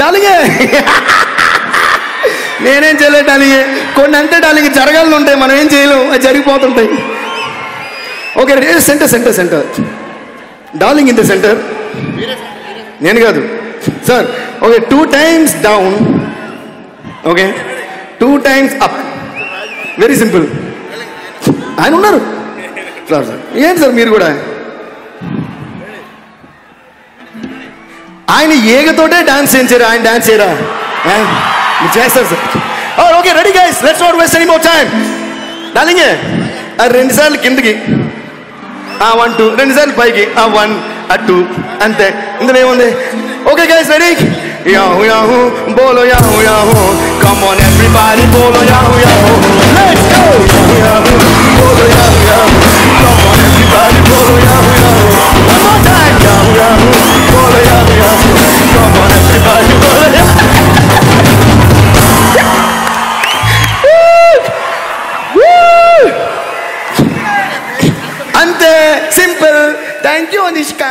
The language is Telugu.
డాలింగే. నేనేం చేయలేదు డాలింగే. కొన్ని అంతే డాలింగ్ జరగాలని ఉంటాయి మనం ఏం చేయలేం అది జరిగిపోతుంటాయి. Okay centre centre centre? Darling in the centre? నేను కాదు. Sir okay two times down. Okay two times up. Very simple. ఆయన ఉన్నారు. సార్ సార్ ఏంటి సార్ మీరు కూడా? ఆయన ఏగతోటే డాన్స్ చేయించారు ఆయన డాన్స్ చేయరా? చేస్తారు sir. Okay ready guys let's not waste any more time డార్లింగే ఆ రెండు సార్లు కిందకి. ఆ వన్ టూ రెండు సార్లు పైకి. ఆ వన్ ఆ టూ అంతే. ఇందులో ఏముంది? Okay guys ready yahoo yahoo బోలో yahoo yahoo come on everybody బోలో యాహు అంతే సింపుల్ థ్యాంక్ యూ అనిష్క